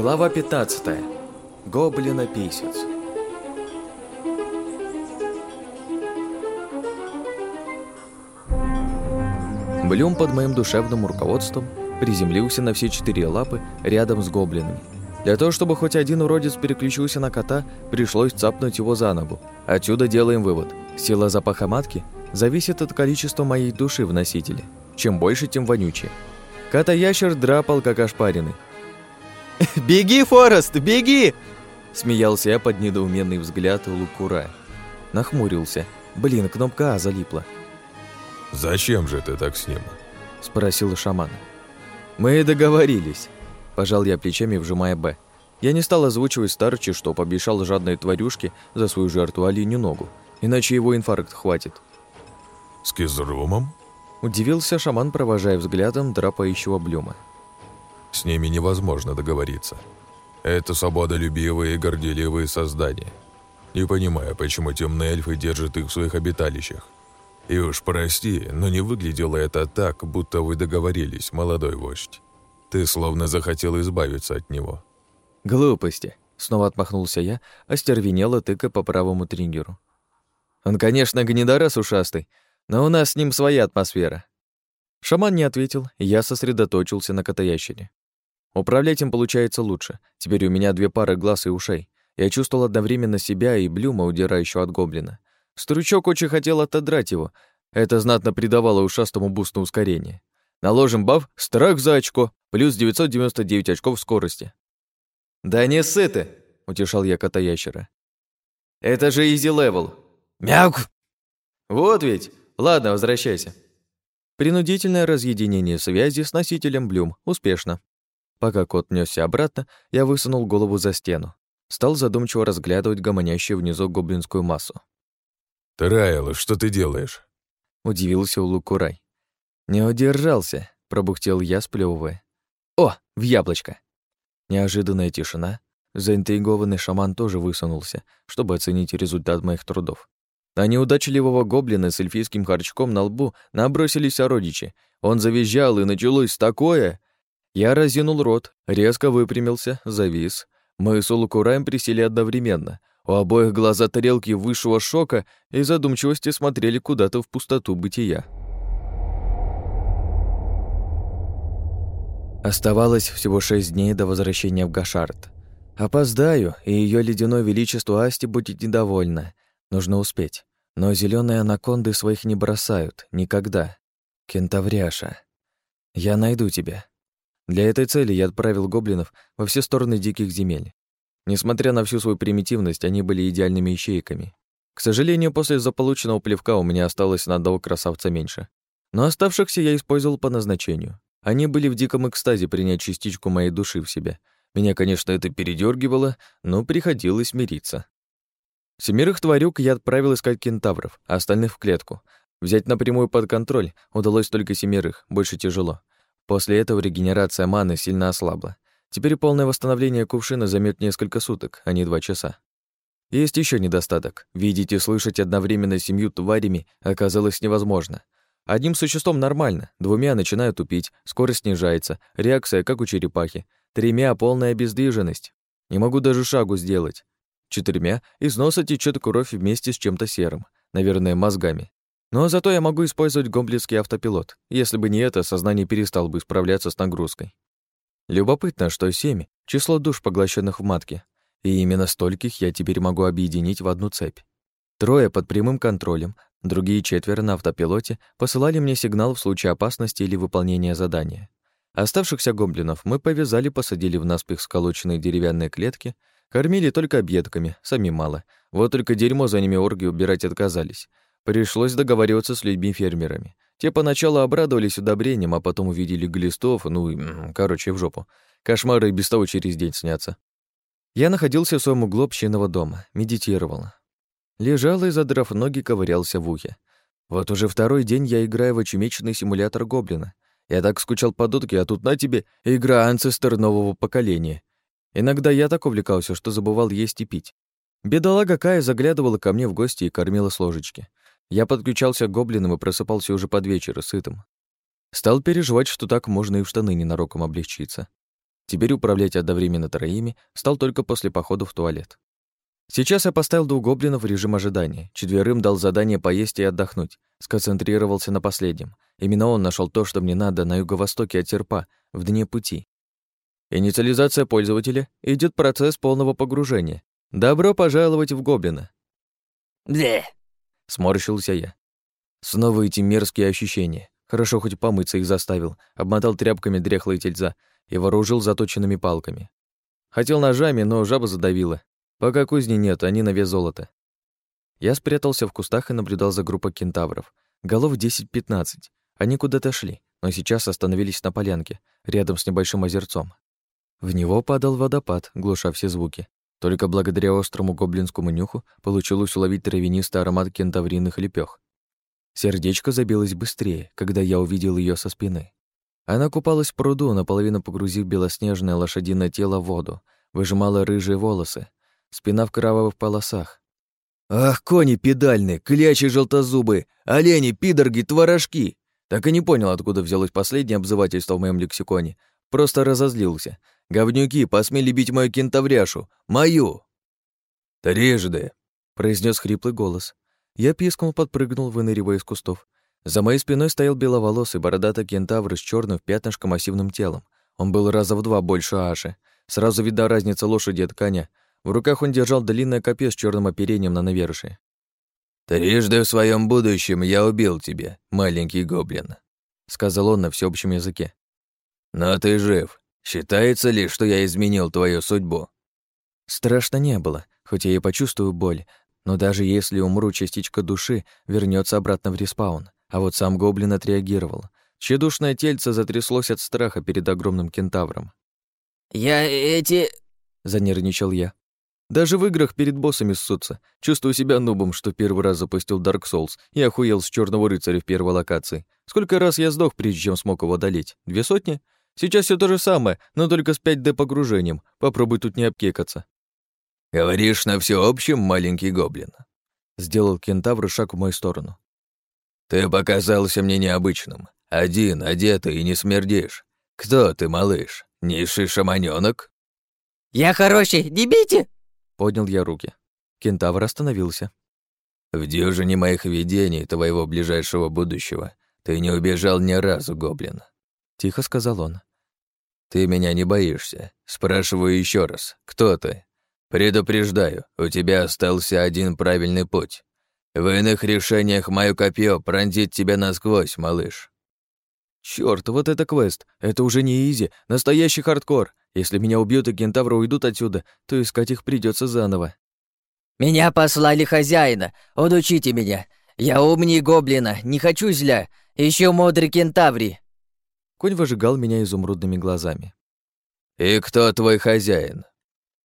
Глава 15. Гоблина-писец. Блюм под моим душевным руководством приземлился на все четыре лапы рядом с гоблинами. Для того, чтобы хоть один уродец переключился на кота, пришлось цапнуть его за ногу. Отсюда делаем вывод. Сила запаха матки зависит от количества моей души в носителе. Чем больше, тем вонючее. Кота-ящер драпал, как ошпаренный. «Беги, Форест, беги!» Смеялся я под недоуменный взгляд Лукура. Нахмурился. Блин, кнопка А залипла. «Зачем же ты так с ним?» Спросил шаман. «Мы договорились», – пожал я плечами, вжимая «Б». Я не стал озвучивать старчи, что пообещал жадной тварюшке за свою жертву оленю ногу, иначе его инфаркт хватит. «С кизрумом?» – удивился шаман, провожая взглядом драпающего Блюма. «С ними невозможно договориться. Это свободолюбивые и горделивые создания. Не понимаю, почему темные эльфы держат их в своих обиталищах. И уж прости, но не выглядело это так, будто вы договорились, молодой вождь. Ты словно захотел избавиться от него». «Глупости», — снова отмахнулся я, остервенело тыка по правому тренеру. «Он, конечно, гнедорас ушастый, но у нас с ним своя атмосфера». Шаман не ответил, я сосредоточился на котоящере. Управлять им получается лучше. Теперь у меня две пары глаз и ушей. Я чувствовал одновременно себя и Блюма, удирающего от гоблина. Стручок очень хотел отодрать его. Это знатно придавало ушастому бусту ускорение. Наложим баф «Страх за очко» плюс 999 очков скорости. «Да не сыты!» — утешал я кота-ящера. «Это же easy level!» «Мяук!» «Вот ведь! Ладно, возвращайся!» Принудительное разъединение связи с носителем Блюм успешно. Пока кот нёсся обратно, я высунул голову за стену. Стал задумчиво разглядывать гомонящую внизу гоблинскую массу. «Тарайл, что ты делаешь?» Удивился Улукурай. «Не удержался», — пробухтел я, сплёвывая. «О, в яблочко!» Неожиданная тишина. Заинтригованный шаман тоже высунулся, чтобы оценить результат моих трудов. На неудачливого гоблина с эльфийским харчком на лбу набросились сородичи. Он завизжал, и началось такое. Я разинул рот, резко выпрямился, завис. Мы с Улукураем присели одновременно. У обоих глаза тарелки высшего шока и задумчивости смотрели куда-то в пустоту бытия. Оставалось всего шесть дней до возвращения в Гашард. Опоздаю, и ее ледяное величество Асти будет недовольна. Нужно успеть. Но зеленые анаконды своих не бросают. Никогда. Кентавряша. Я найду тебя. Для этой цели я отправил гоблинов во все стороны диких земель. Несмотря на всю свою примитивность, они были идеальными ищейками. К сожалению, после заполученного плевка у меня осталось на одного красавца меньше. Но оставшихся я использовал по назначению. Они были в диком экстазе принять частичку моей души в себя. Меня, конечно, это передергивало, но приходилось мириться. Семерых тварюк я отправил искать кентавров, а остальных в клетку. Взять напрямую под контроль удалось только семерых, больше тяжело. После этого регенерация маны сильно ослабла. Теперь полное восстановление кувшина займет несколько суток, а не два часа. Есть еще недостаток. Видеть и слышать одновременно семью тварями оказалось невозможно. Одним существом нормально, двумя начинают тупить, скорость снижается, реакция как у черепахи. Тремя — полная обездвиженность. Не могу даже шагу сделать. Четырьмя — из носа течет кровь вместе с чем-то серым, наверное, мозгами. Но зато я могу использовать гомблетский автопилот. Если бы не это, сознание перестал бы справляться с нагрузкой. Любопытно, что семь — число душ, поглощенных в матке. И именно стольких я теперь могу объединить в одну цепь. Трое под прямым контролем, другие четверо на автопилоте посылали мне сигнал в случае опасности или выполнения задания. Оставшихся гоблинов мы повязали, посадили в наспех сколоченные деревянные клетки, кормили только объедками, сами мало. Вот только дерьмо за ними орги убирать отказались. Пришлось договариваться с людьми-фермерами. Те поначалу обрадовались удобрением, а потом увидели глистов, ну, короче, в жопу. Кошмары и без того через день снятся. Я находился в своем углу общинного дома, медитировал. Лежал и, задрав ноги, ковырялся в ухе. Вот уже второй день я играю в очумеченный симулятор гоблина. Я так скучал по дудке, а тут на тебе игра анцестер нового поколения. Иногда я так увлекался, что забывал есть и пить. Бедолага Кая заглядывала ко мне в гости и кормила с ложечки. Я подключался к гоблинам и просыпался уже под вечер, сытым. Стал переживать, что так можно и в штаны ненароком облегчиться. Теперь управлять одновременно троими стал только после похода в туалет. Сейчас я поставил двух гоблинов в режим ожидания, четверым дал задание поесть и отдохнуть, сконцентрировался на последнем. Именно он нашел то, что мне надо на юго-востоке от Серпа, в дне пути. Инициализация пользователя идет процесс полного погружения. Добро пожаловать в гоблина. Бле. Сморщился я. Снова эти мерзкие ощущения. Хорошо хоть помыться их заставил, обмотал тряпками дряхлые тельца и вооружил заточенными палками. Хотел ножами, но жаба задавила. Пока кузни нет, они на вес золота. Я спрятался в кустах и наблюдал за группой кентавров. Голов 10-15. Они куда-то шли, но сейчас остановились на полянке, рядом с небольшим озерцом. В него падал водопад, глуша все звуки. Только благодаря острому гоблинскому нюху получилось уловить травянистый аромат кентавриных лепёх. Сердечко забилось быстрее, когда я увидел ее со спины. Она купалась в пруду, наполовину погрузив белоснежное лошадиное тело в воду, выжимала рыжие волосы, спина в кровавых полосах. «Ах, кони педальные, клячи желтозубы, олени, пидорги, творожки!» Так и не понял, откуда взялось последнее обзывательство в моем лексиконе. Просто разозлился. «Говнюки посмели бить мою кентавряшу! Мою!» «Трижды!» — произнес хриплый голос. Я пискнул, подпрыгнул, выныривая из кустов. За моей спиной стоял беловолосый бородатый кентавр с черным в пятнышко массивным телом. Он был раза в два больше Аши. Сразу видна разница лошади от коня. В руках он держал длинное копье с черным оперением на навершие. «Трижды в своем будущем я убил тебя, маленький гоблин», — сказал он на всеобщем языке. «Но ты жив. Считается ли, что я изменил твою судьбу?» Страшно не было, хоть я и почувствую боль, но даже если умру, частичка души вернется обратно в респаун. А вот сам гоблин отреагировал. Чедушное тельце затряслось от страха перед огромным кентавром. «Я эти...» — занервничал я. Даже в играх перед боссами ссутся. Чувствую себя нубом, что первый раз запустил Dark Souls и охуел с черного рыцаря в первой локации. Сколько раз я сдох, прежде чем смог его одолеть? Две сотни? Сейчас все то же самое, но только с 5D погружением. Попробуй тут не обкекаться. «Говоришь на всеобщем, маленький гоблин?» Сделал кентавр шаг в мою сторону. «Ты показался мне необычным. Один, одетый и не смердишь. Кто ты, малыш? Низший шаманёнок?» «Я хороший, не бейте!» Поднял я руки. Кентавр остановился. «В дюжине моих видений твоего ближайшего будущего ты не убежал ни разу, гоблин», — тихо сказал он. «Ты меня не боишься. Спрашиваю еще раз, кто ты? Предупреждаю, у тебя остался один правильный путь. В иных решениях мое копье пронзит тебя насквозь, малыш». Черт, вот это квест. Это уже не easy, настоящий хардкор. Если меня убьют и кентавры уйдут отсюда, то искать их придется заново. «Меня послали хозяина. Удучите меня. Я умнее гоблина, не хочу зля. Еще мудрый кентаври». Конь выжигал меня изумрудными глазами. «И кто твой хозяин?»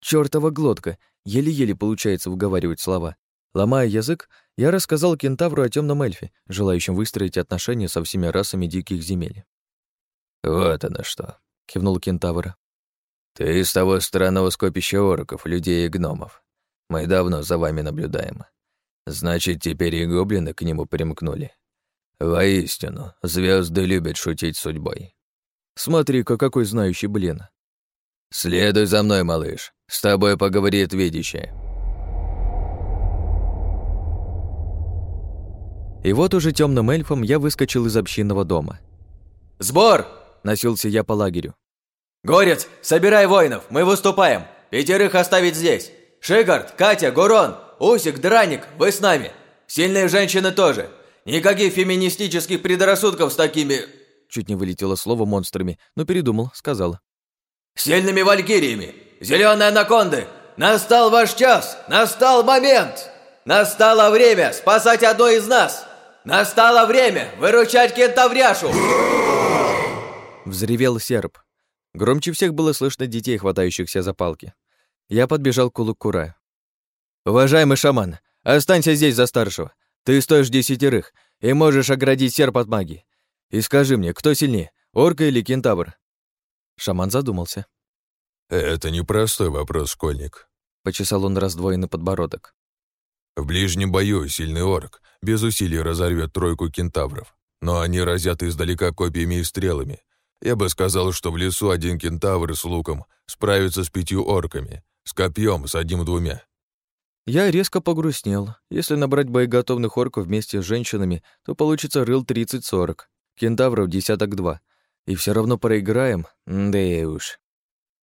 Чёртова глотка. Еле-еле получается выговаривать слова. Ломая язык, я рассказал кентавру о темном эльфе, желающем выстроить отношения со всеми расами диких земель. «Вот оно что», — кивнул кентавр. «Ты из того странного скопища орков, людей и гномов. Мы давно за вами наблюдаем. Значит, теперь и гоблины к нему примкнули. Воистину, звезды любят шутить судьбой. Смотри-ка, какой знающий блин. Следуй за мной, малыш. С тобой поговорит видящая. И вот уже темным эльфом я выскочил из общинного дома. «Сбор!» — носился я по лагерю. «Горец, собирай воинов, мы выступаем! Пятерых оставить здесь! Шигард, Катя, Гурон, Усик, Драник, вы с нами! Сильные женщины тоже! Никаких феминистических предрассудков с такими...» Чуть не вылетело слово монстрами, но передумал, сказал. «Сильными валькириями! Зеленые анаконды! Настал ваш час! Настал момент! Настало время спасать одно из нас! Настало время выручать кентавряшу!» Взревел серп. Громче всех было слышно детей, хватающихся за палки. Я подбежал к Улуккура. «Уважаемый шаман, останься здесь за старшего. Ты стоишь десятерых и можешь оградить серп от магии. И скажи мне, кто сильнее, орка или кентавр?» Шаман задумался. «Это непростой вопрос, школьник», — почесал он раздвоенный подбородок. «В ближнем бою сильный орк без усилий разорвет тройку кентавров, но они разят издалека копьями и стрелами, Я бы сказал, что в лесу один кентавр с луком справится с пятью орками, с копьем, с одним-двумя. Я резко погрустнел. Если набрать боеготовных орков вместе с женщинами, то получится рыл 30-40, кентавров десяток два. И все равно проиграем? Да уж.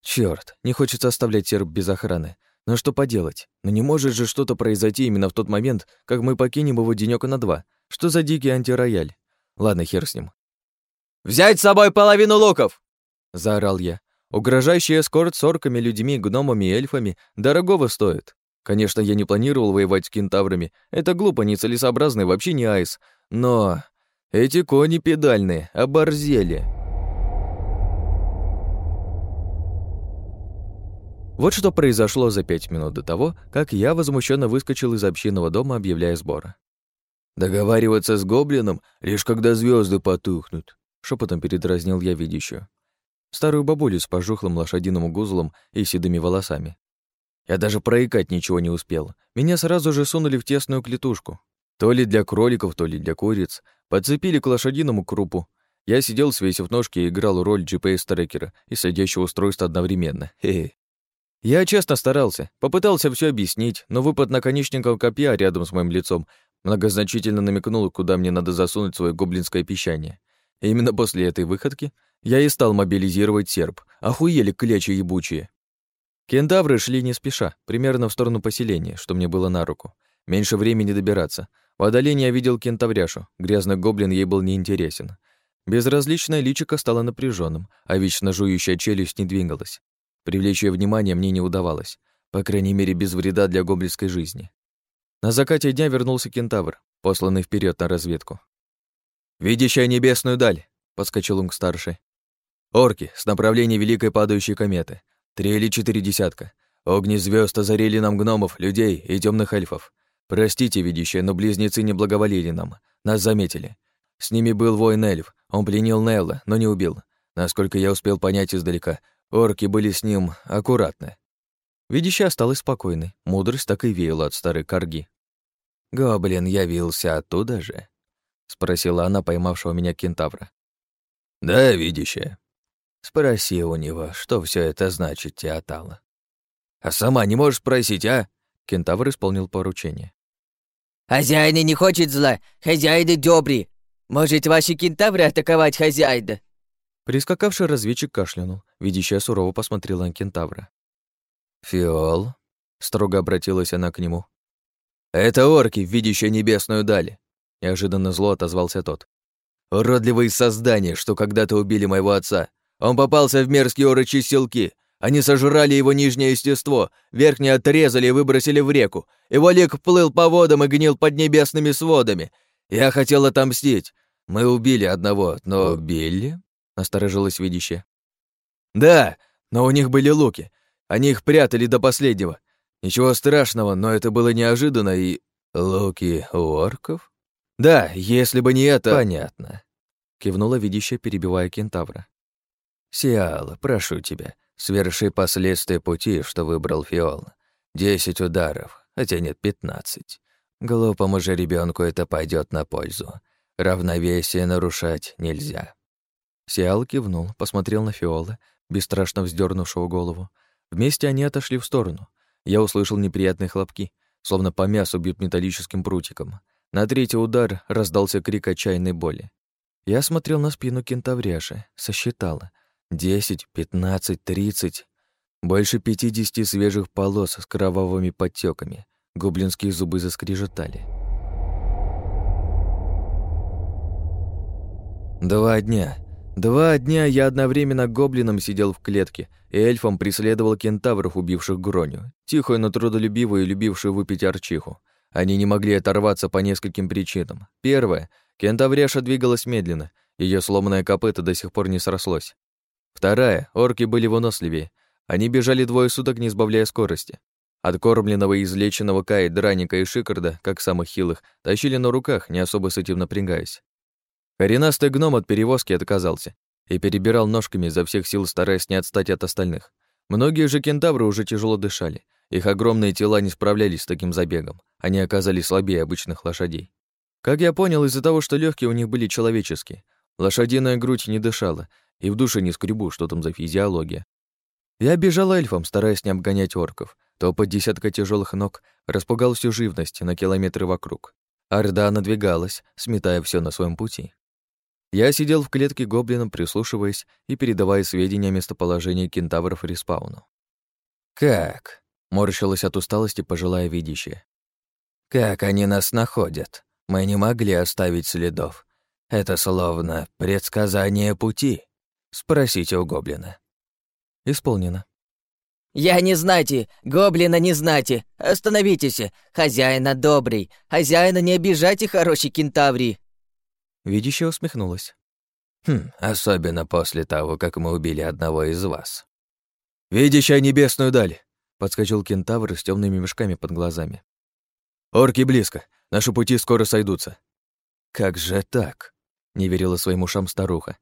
Черт, не хочется оставлять серб без охраны. Но что поделать? Но не может же что-то произойти именно в тот момент, как мы покинем его денёка на два. Что за дикий антирояль? Ладно, хер с ним. «Взять с собой половину луков!» — заорал я. Угрожающий эскорт с орками, людьми, гномами и эльфами дорогого стоит. Конечно, я не планировал воевать с кентаврами. Это глупо, нецелесообразно и вообще не айс. Но эти кони педальные, оборзели. Вот что произошло за пять минут до того, как я возмущенно выскочил из общинного дома, объявляя сбор. «Договариваться с гоблином, лишь когда звезды потухнут», шепотом передразнил я видящую. Старую бабулю с пожухлым лошадиным гузлом и седыми волосами. Я даже проикать ничего не успел. Меня сразу же сунули в тесную клетушку. То ли для кроликов, то ли для куриц. Подцепили к лошадиному крупу. Я сидел, свесив ножки, и играл роль GPS-трекера и садящего устройства одновременно. Хе-хе. Я честно старался, попытался все объяснить, но выпад наконечника копья рядом с моим лицом многозначительно намекнул, куда мне надо засунуть свое гоблинское пищание. И именно после этой выходки я и стал мобилизировать серп. Охуели клячи ебучие. Кентавры шли не спеша, примерно в сторону поселения, что мне было на руку. Меньше времени добираться. В отдалении я видел кентавряшу. Грязный гоблин ей был неинтересен. Безразличное личико стало напряженным, а вечно жующая челюсть не двигалась. Привлечь ее внимание мне не удавалось, по крайней мере, без вреда для гоблинской жизни. На закате дня вернулся кентавр, посланный вперед на разведку. «Видящая небесную даль», — подскочил он к старшей. «Орки с направления Великой Падающей Кометы. Три или четыре десятка. Огни звезд озарили нам гномов, людей и темных эльфов. Простите, видящие, но близнецы не благоволили нам. Нас заметили. С ними был воин-эльф. Он пленил Нелла, но не убил. Насколько я успел понять издалека, орки были с ним аккуратны. Видящая осталась спокойной. Мудрость так и веяла от старой корги. «Гоблин явился оттуда же?» — спросила она, поймавшего меня кентавра. «Да, видящая». Спроси у него, что все это значит, Театала. «А сама не можешь спросить, а?» Кентавр исполнил поручение. «Хозяин не хочет зла, хозяин добрый. Может, ваши кентавры атаковать хозяина?» Прискакавший разведчик кашлянул, видящая сурово посмотрела на кентавра. «Фиол», — строго обратилась она к нему. «Это орки, видящие небесную даль», — неожиданно зло отозвался тот. «Уродливые создания, что когда-то убили моего отца. Он попался в мерзкие орочи селки. Они сожрали его нижнее естество, верхнее отрезали и выбросили в реку. Его лик плыл по водам и гнил под небесными сводами. Я хотел отомстить. Мы убили одного, но... Убили? Насторожилась видящая. Да, но у них были луки. Они их прятали до последнего. Ничего страшного, но это было неожиданно и... Луки у орков? Да, если бы не это... Понятно. Кивнула видящая, перебивая кентавра. Сиала, прошу тебя, Сверши последствия пути, что выбрал Фиол. Десять ударов, хотя нет, пятнадцать. Глупому же ребенку это пойдет на пользу. Равновесие нарушать нельзя. Сиал кивнул, посмотрел на Фиола, бесстрашно вздернувшего голову. Вместе они отошли в сторону. Я услышал неприятные хлопки, словно по мясу бьют металлическим прутиком. На третий удар раздался крик отчаянной боли. Я смотрел на спину кентавряши, сосчитала. Десять, пятнадцать, тридцать. Больше пятидесяти свежих полос с кровавыми подтеками. Гоблинские зубы заскрежетали. Два дня. Два дня я одновременно гоблином сидел в клетке, и эльфом преследовал кентавров, убивших Гроню, тихую, но трудолюбивую и любившую выпить арчиху. Они не могли оторваться по нескольким причинам. Первое. Кентавряша двигалась медленно, ее сломанное копыто до сих пор не срослось. Вторая, орки были выносливее. Они бежали двое суток, не сбавляя скорости. Откормленного и излеченного Кая, Драника и Шикарда, как самых хилых, тащили на руках, не особо с этим напрягаясь. Коренастый гном от перевозки отказался и перебирал ножками изо всех сил, стараясь не отстать от остальных. Многие же кентавры уже тяжело дышали. Их огромные тела не справлялись с таким забегом. Они оказались слабее обычных лошадей. Как я понял, из-за того, что легкие у них были человеческие. Лошадиная грудь не дышала, и в душе не скребу, что там за физиология. Я бежал эльфом, стараясь не обгонять орков. То под десятка тяжелых ног распугал всю живность на километры вокруг. Орда надвигалась, сметая все на своем пути. Я сидел в клетке гоблином, прислушиваясь и передавая сведения о местоположении кентавров респауну. «Как?» — морщилась от усталости пожилая видящая. «Как они нас находят? Мы не могли оставить следов. Это словно предсказание пути. Спросите у гоблина». «Исполнено». «Я не знати, гоблина не знати. Остановитесь, хозяина добрый, хозяина не обижайте, хороший кентаврий». Видящая усмехнулась. «Хм, особенно после того, как мы убили одного из вас». «Видящая небесную даль!» — подскочил кентавр с темными мешками под глазами. «Орки близко, наши пути скоро сойдутся». «Как же так?» — не верила своим ушам старуха.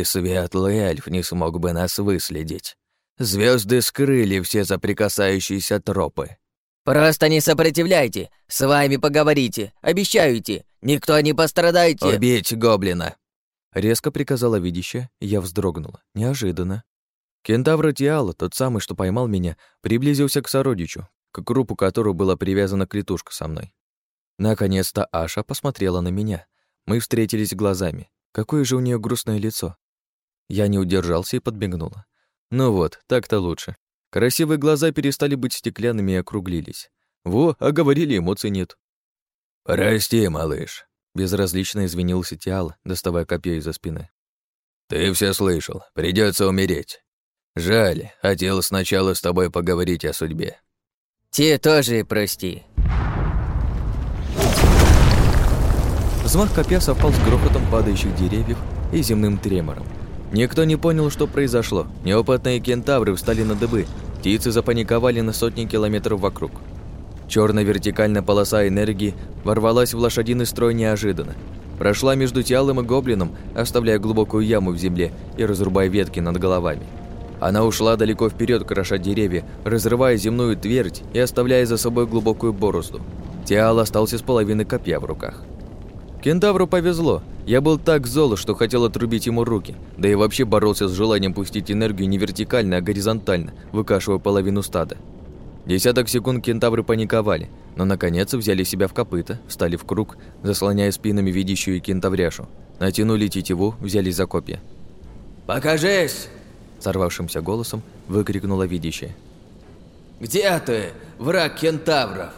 «И светлый эльф не смог бы нас выследить. Звезды скрыли все соприкасающиеся тропы. «Просто не сопротивляйте, с вами поговорите, обещаете, никто не пострадайте!» «Убить гоблина!» Резко приказала видящая, я вздрогнула. Неожиданно. Кентавр Тиала, тот самый, что поймал меня, приблизился к сородичу, к группу которого была привязана клетушка со мной. Наконец-то Аша посмотрела на меня. Мы встретились глазами. Какое же у нее грустное лицо. Я не удержался и подбегнула. Ну вот, так-то лучше. Красивые глаза перестали быть стеклянными и округлились. Во, а говорили, эмоций нет. «Прости, малыш», — безразлично извинился Тиал, доставая копье из-за спины. «Ты все слышал, придется умереть. Жаль, хотел сначала с тобой поговорить о судьбе». «Те тоже прости». Взмах копья совпал с грохотом падающих деревьев и земным тремором. Никто не понял, что произошло. Неопытные кентавры встали на дыбы. Птицы запаниковали на сотни километров вокруг. Черная вертикальная полоса энергии ворвалась в лошадиный строй неожиданно. Прошла между Тиалом и Гоблином, оставляя глубокую яму в земле и разрубая ветки над головами. Она ушла далеко вперед, кроша деревья, разрывая земную твердь и оставляя за собой глубокую борозду. Тиал остался с половиной копья в руках. Кентавру повезло. Я был так зол, что хотел отрубить ему руки, да и вообще боролся с желанием пустить энергию не вертикально, а горизонтально, выкашивая половину стада. Десяток секунд кентавры паниковали, но наконец взяли себя в копыта, встали в круг, заслоняя спинами видящую кентавряшу. Натянули тетиву, взялись за копья. «Покажись!» Сорвавшимся голосом выкрикнула видящая. «Где ты, враг кентавров?»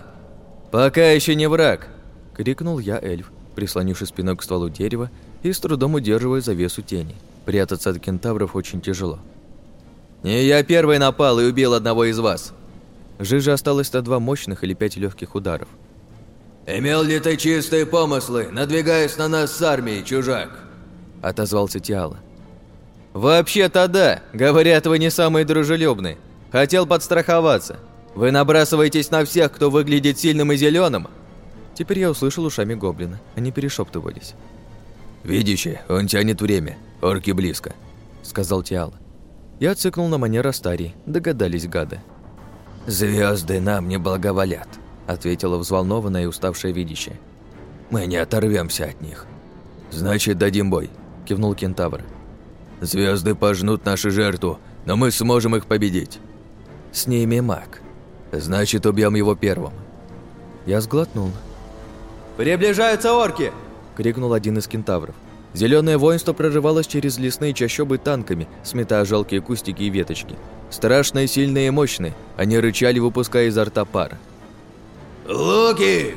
«Пока еще не враг!» — крикнул я эльф, прислонившись спиной к стволу дерева и с трудом удерживая завесу тени. Прятаться от кентавров очень тяжело. «Не я первый напал и убил одного из вас!» Жижа осталось на два мощных или пять легких ударов. «Имел ли ты чистые помыслы, надвигаясь на нас с армией, чужак?» Отозвался Тиала. «Вообще-то да. Говорят, вы не самые дружелюбные. Хотел подстраховаться. Вы набрасываетесь на всех, кто выглядит сильным и зеленым, Теперь я услышал ушами гоблина. Они перешептывались. «Видище, он тянет время. Орки близко», — сказал Тиал. Я цикнул на манер Астарии. Догадались гады. Звезды нам не благоволят», — ответила взволнованная и уставшая видище. «Мы не оторвемся от них». «Значит, дадим бой», — кивнул кентавр. Звезды пожнут нашу жертву, но мы сможем их победить». «С ними маг. Значит, убьем его первым». Я сглотнул. «Приближаются орки!» — крикнул один из кентавров. Зеленое воинство прорывалось через лесные чащобы танками, сметая жалкие кустики и веточки. Страшные, сильные и мощные, они рычали, выпуская изо рта пар. «Луки!»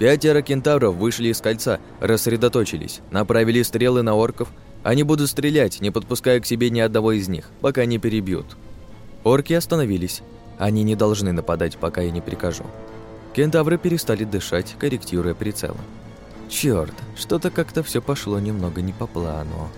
Пятеро кентавров вышли из кольца, рассредоточились, направили стрелы на орков. Они будут стрелять, не подпуская к себе ни одного из них, пока не перебьют. Орки остановились. Они не должны нападать, пока я не прикажу. Кентавры перестали дышать, корректируя прицел. Черт, что-то как-то все пошло немного не по плану.